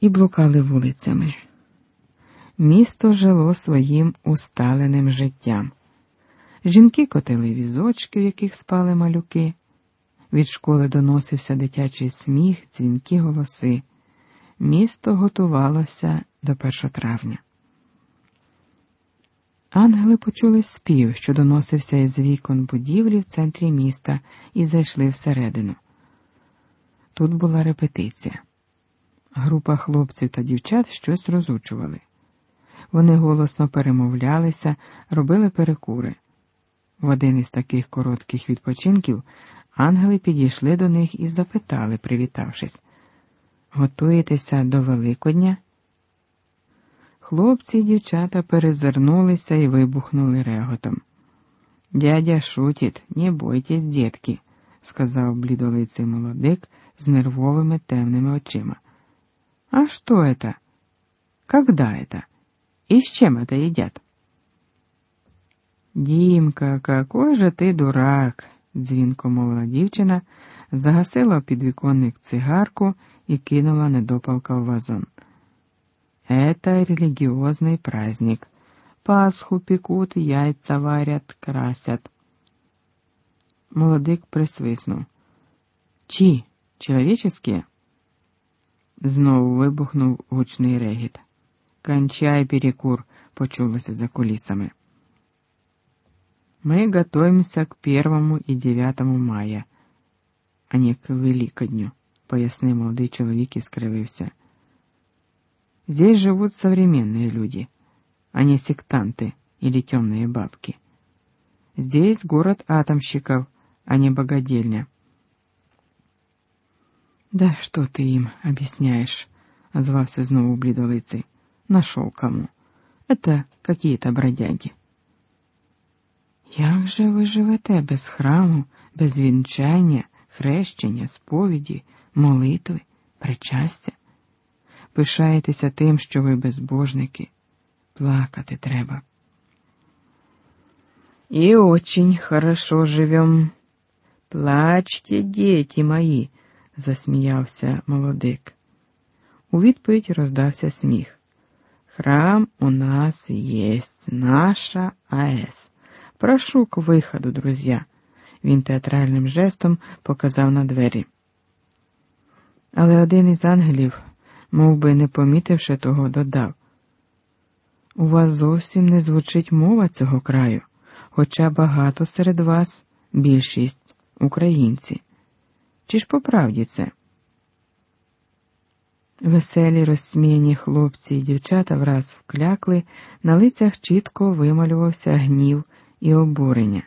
і блукали вулицями. Місто жило своїм усталеним життям. Жінки котили візочки, в яких спали малюки. Від школи доносився дитячий сміх, дзвінки голоси. Місто готувалося до 1 травня. Ангели почули спів, що доносився із вікон будівлі в центрі міста, і зайшли всередину. Тут була репетиція. Група хлопців та дівчат щось розучували. Вони голосно перемовлялися, робили перекури. В один із таких коротких відпочинків ангели підійшли до них і запитали, привітавшись Готуєтеся до Великодня? Хлопці і дівчата перезирнулися і вибухнули реготом. Дядя шутить, не бойтесь, дітки, сказав блідолиций молодик з нервовими темними очима. А что это? Когда это? И с чем это едят? Дімка, какой же ти дурак, дзвінко мовила дівчина, загасила під віконник цигарку і кинула недопалка в вазон. Это религиозный праздник. Пасху пекут, яйца варят, красят. Молодик присвиснув. Чи, человеческие? Знову вибухнув гучний регіт. Кончай перекур, почулося за кулісами. Мы готовимся к первому и девятому мая, а не к Великодню, пояснив молодий чоловік і скривився. Здесь живут современные люди, а не сектанты или темные бабки. Здесь город атомщиков, а не богадельня. Да что ты им объясняешь? озвався знову блідолицей. Нашел кому. Это какие-то бродяги. Як же ви живете без храму, без вінчання, хрещення, сповіді, молитви, причастя? Пишаєтеся тим, що ви безбожники, плакати треба. И очень хорошо живем. Плачьте, дети мої, засміявся молодик. У відповідь роздався сміх. Храм у нас есть, наша АЕС. Прошу к виходу, друзья. Він театральним жестом показав на двері. Але один із ангелів, мов би не помітивши того, додав У вас зовсім не звучить мова цього краю, хоча багато серед вас більшість українці. Чи ж по правді це? Веселі розсміяні хлопці і дівчата враз вклякли, на лицях чітко вималювався гнів і обурення.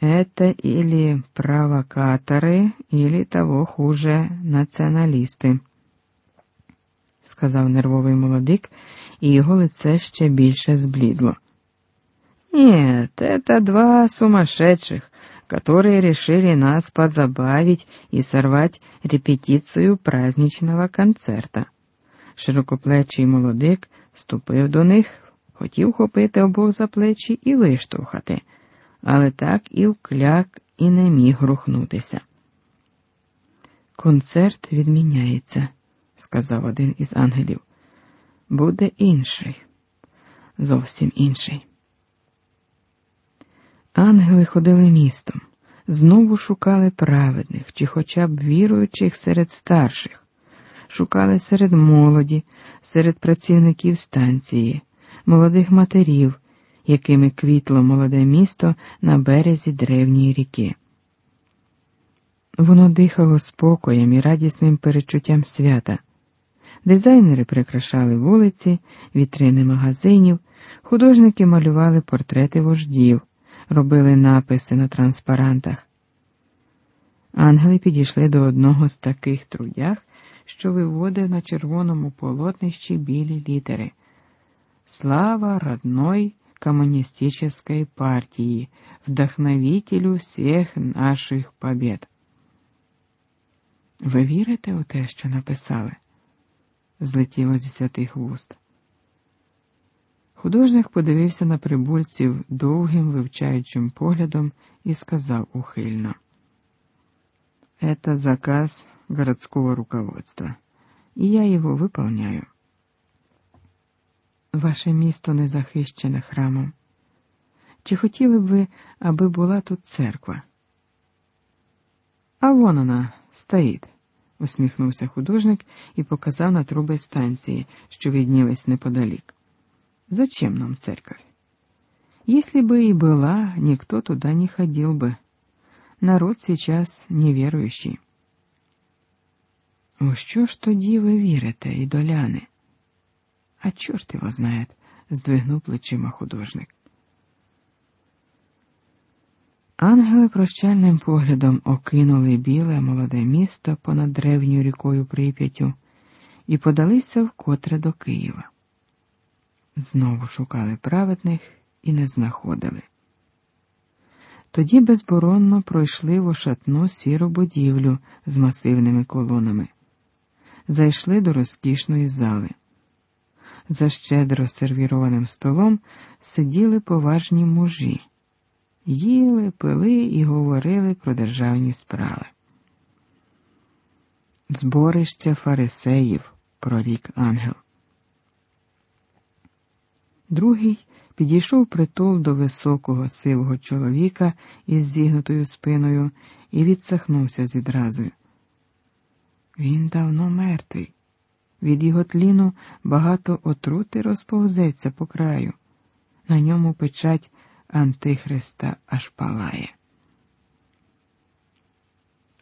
Это или провокаторы, или того хуже націоналісти, сказав нервовий молодик, і його лице ще більше зблідло. Нет, это два сумасшедших, которые решили нас позабавить и сорвать репетицию праздничного концерта. Широкоплечий молодик ступив до них, хотів хопити обох за плечі і виштовхати, але так і вкляк і не міг рухнутися. Концерт відміняється, сказав один із ангелів. Буде інший, зовсім інший. Ангели ходили містом, знову шукали праведних чи хоча б віруючих серед старших, шукали серед молоді, серед працівників станції, молодих матерів, якими квітло молоде місто на березі древньої ріки. Воно дихало спокоєм і радісним перечуттям свята. Дизайнери прикрашали вулиці, вітрини магазинів, художники малювали портрети вождів робили написи на транспарантах. Ангели підійшли до одного з таких трудях, що виводив на червоному полотнищі білі літери. Слава родной коммунистической партии, вдохновителю всіх наших побед. Ви вірите у те, що написали? злетіло зі святих вуст. Художник подивився на прибульців довгим вивчаючим поглядом і сказав ухильно. Это заказ городского руководства. і я його виповняю. Ваше місто не захищене храмом. Чи хотіли б ви, аби була тут церква? А вон вона стоїть, усміхнувся художник і показав на труби станції, що віднілись неподалік. Зачем нам церковь? Если бы и была, никто туда не ходил бы. Народ сейчас неверующий. У що ж тоді ви вірите, ідоляни? А чорт його знає, здвигнув плечима художник. Ангели прощальним поглядом окинули біле молоде місто понад древньою рікою Прип'яттю і подалися вкотре до Києва. Знову шукали праведних і не знаходили. Тоді безборонно пройшли в ошатну сіру будівлю з масивними колонами, зайшли до розкішної зали. За щедро сервірованим столом сиділи поважні мужі, їли, пили і говорили про державні справи. Зборище фарисеїв, прорік ангел. Другий підійшов притул до високого сивого чоловіка із зігнутою спиною і відсахнувся з відразу. Він давно мертвий. Від його тліну багато отрути розповзеться по краю. На ньому печать Антихриста аж палає.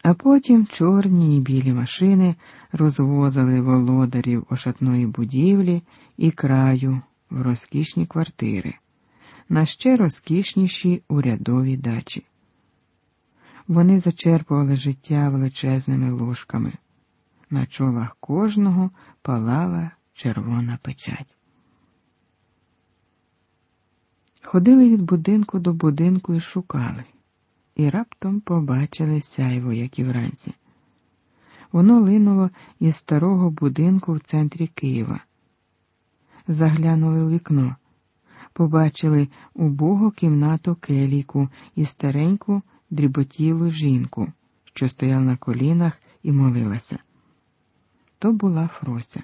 А потім чорні і білі машини розвозили володарів ошатної будівлі і краю в розкішні квартири, на ще розкішніші урядові дачі. Вони зачерпували життя величезними ложками. На чолах кожного палала червона печать. Ходили від будинку до будинку і шукали, і раптом побачили сяйво, як і вранці. Воно линуло із старого будинку в центрі Києва заглянули у вікно, побачили убогу кімнату келіку і стареньку дріботілу жінку, що стояла на колінах і молилася. То була Фрося.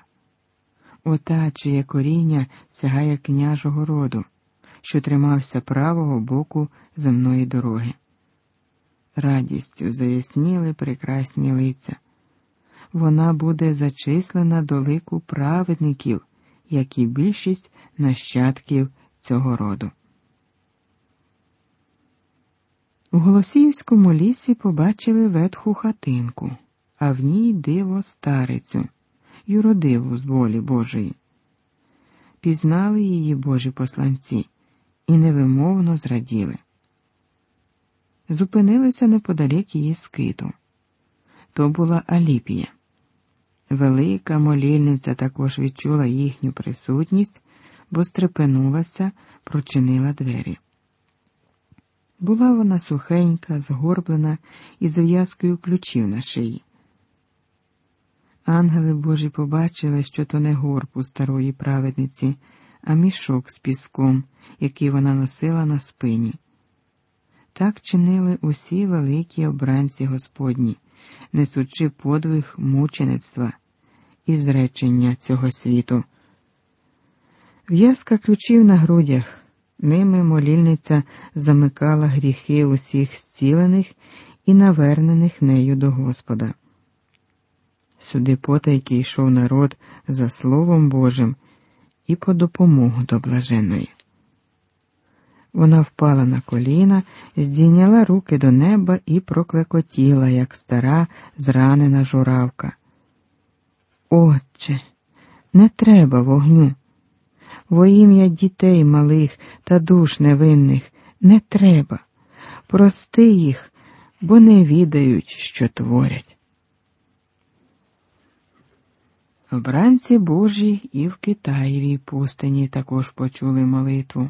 Ота, чиє коріння сягає княжого роду, що тримався правого боку земної дороги. Радістю заясніли прекрасні лиця. Вона буде зачислена до лику праведників як і більшість нащадків цього роду. У Голосіївському лісі побачили ветху хатинку, а в ній диво старицю, юродиву з волі Божої. Пізнали її Божі посланці і невимовно зраділи. Зупинилися неподалік її скиту. То була Аліпія. Велика молільниця також відчула їхню присутність, бо стрепенулася, прочинила двері. Була вона сухенька, згорблена і зав'язкою ключів на шиї. Ангели Божі побачили, що то не горб у старої праведниці, а мішок з піском, який вона носила на спині. Так чинили усі великі обранці Господні несучи подвиг мучеництва і зречення цього світу. В'язка ключів на грудях, ними молільниця замикала гріхи усіх зцілених і навернених нею до Господа. Сюди потайки йшов народ за Словом Божим і по допомогу до блаженої. Вона впала на коліна, здійняла руки до неба і проклекотіла, як стара зранена журавка. Отче, не треба вогню. Во ім'я дітей малих та душ невинних не треба. Прости їх, бо не відають, що творять. Обранці Божі і в Китаєвій пустині також почули молитву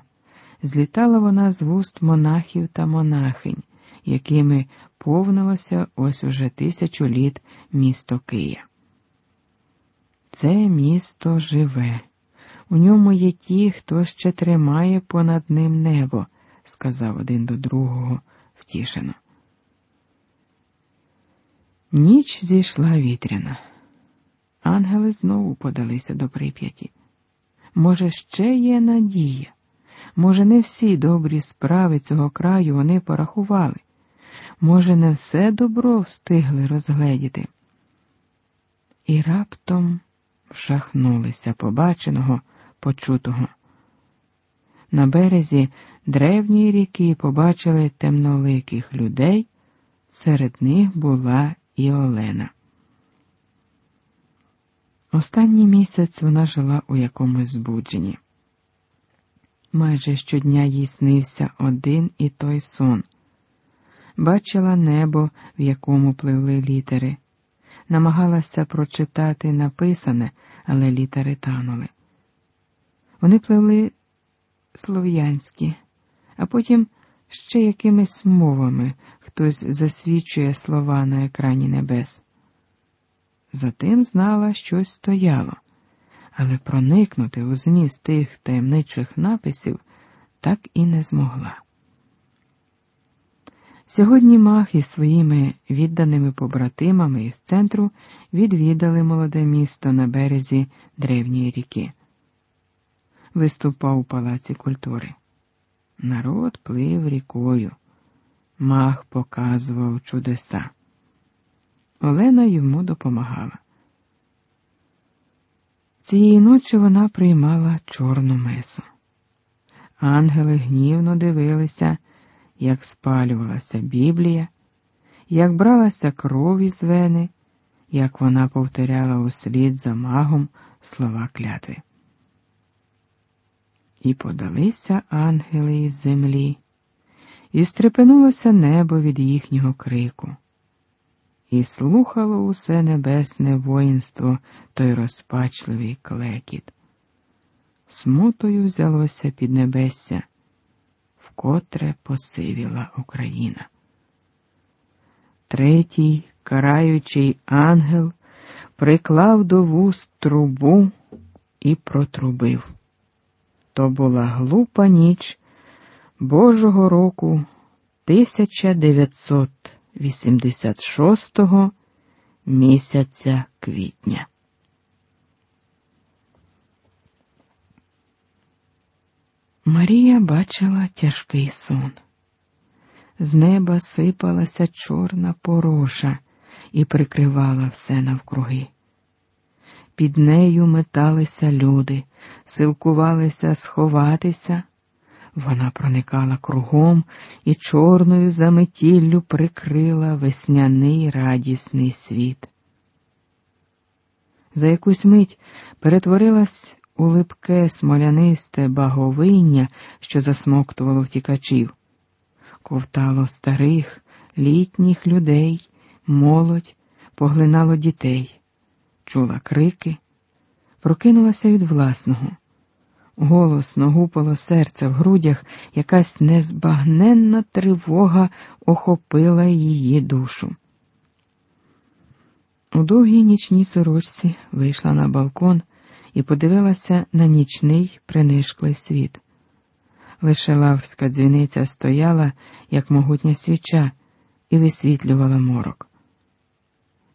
злітала вона з вуст монахів та монахинь, якими повнилося ось уже тисячу літ місто Кия. Це місто живе, у ньому є ті, хто ще тримає понад ним небо, сказав один до другого втішено. Ніч зійшла вітряна. ангели знову подалися до прип'яті. Може, ще є надія? Може, не всі добрі справи цього краю вони порахували, може, не все добро встигли розгледіти. І раптом вшахнулися побаченого, почутого. На березі древньої ріки побачили темноликих людей, серед них була і Олена. Останній місяць вона жила у якомусь збудженні. Майже щодня їй снився один і той сон. Бачила небо, в якому пливли літери, намагалася прочитати написане, але літери танули. Вони пливли слов'янські, а потім ще якимись мовами хтось засвічує слова на екрані небес. Затим знала, щось стояло, але проникнути у зміст тих таємничих написів так і не змогла. Сьогодні мах із своїми відданими побратимами із центру відвідали молоде місто на березі древньої ріки. Виступав у палаці культури. Народ плив рікою. Мах показував чудеса. Олена йому допомагала. Цієї ночі вона приймала чорну месу. Ангели гнівно дивилися, як спалювалася Біблія, як бралася кров із вени, як вона повторяла услід за магом слова клятви. І подалися ангели із землі, і стрепенулося небо від їхнього крику і слухало усе небесне воїнство той розпачливий клекіт. Смутою взялося під небесся, вкотре посивіла Україна. Третій, караючий ангел, приклав до вуст трубу і протрубив. То була глупа ніч Божого року 1900 86-го місяця квітня. Марія бачила тяжкий сон. З неба сипалася чорна пороша і прикривала все навкруги. Під нею металися люди, силкувалися сховатися. Вона проникала кругом і чорною заметіллю прикрила весняний радісний світ. За якусь мить перетворилась у липке смолянисте баговиння, що засмоктувало втікачів, ковтало старих, літніх людей, молодь, поглинало дітей, чула крики, прокинулася від власного. Голосно гупало серце в грудях, якась незбагненна тривога охопила її душу. У довгій нічній сорочці вийшла на балкон і подивилася на нічний принишклий світ. Лише лавська дзвіниця стояла, як могутня свіча, і висвітлювала морок.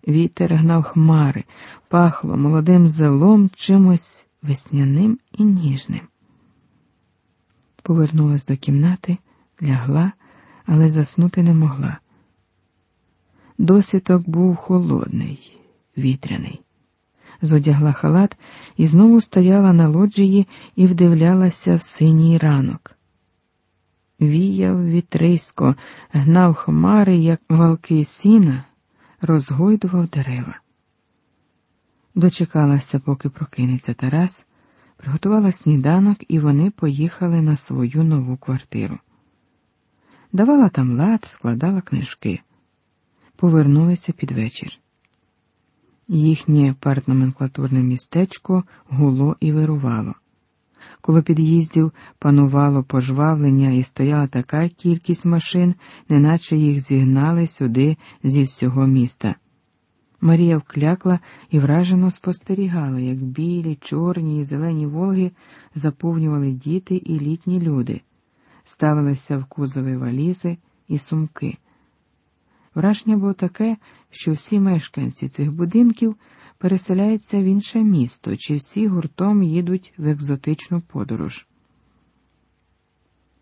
Вітер гнав хмари, пахло молодим зелом чимось весняним і ніжним. Повернулась до кімнати, лягла, але заснути не могла. Досвідок був холодний, вітряний. Зодягла халат і знову стояла на лоджії і вдивлялася в синій ранок. Віяв вітрисько, гнав хмари, як валки сіна, розгойдував дерева. Дочекалася, поки прокинеться Тарас, приготувала сніданок, і вони поїхали на свою нову квартиру. Давала там лад, складала книжки, повернулися під вечір. Їхнє партноменклатурне містечко гуло і вирувало. Коло під'їздів панувало пожвавлення і стояла така кількість машин, неначе їх зігнали сюди зі всього міста. Марія вклякла і вражено спостерігала, як білі, чорні і зелені Волги заповнювали діти і літні люди, ставилися в кузови валізи і сумки. Враження було таке, що всі мешканці цих будинків переселяється в інше місто, чи всі гуртом їдуть в екзотичну подорож.